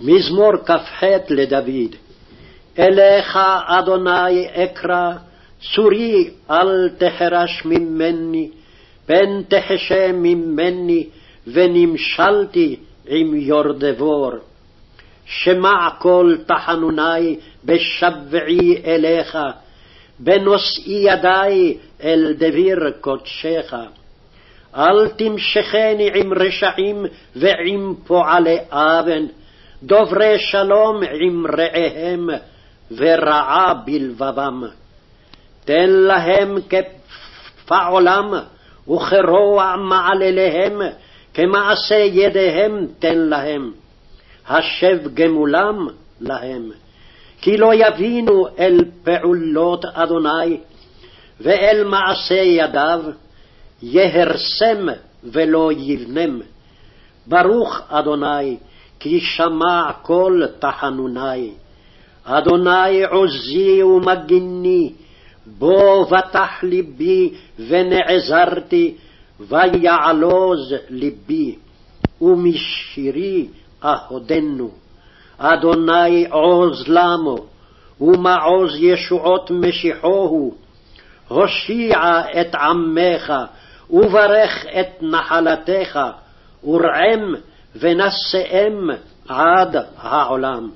מזמור כ"ח לדוד. אליך, אדוני, אקרא, צורי אל תחרש ממני, פן תחשה ממני, ונמשלתי עם יורדבור. שמע קול תחנוני בשבעי אליך, בנושאי ידי אל דביר קודשך. אל תמשכני עם רשעים ועם פועלי אוון, דוברי שלום עם רעיהם, ורעה בלבבם. תן להם כפעולם, וכרוע מעלליהם, כמעשה ידיהם תן להם. השב גמולם להם. כי לא יבינו אל פעולות אדוני, ואל מעשה ידיו, יהרסם ולא יבנם. ברוך אדוני, כי שמע כל תחנוני. אדוני עוזי ומגיני, בו בטח ליבי ונעזרתי, ויעלוז ליבי, ומשירי אהודנו. אדוני עוז למו, ומעוז ישועות משיחוהו. הושיע את עמך, וברך את נחלתך, ורעם ונשאם עד העולם.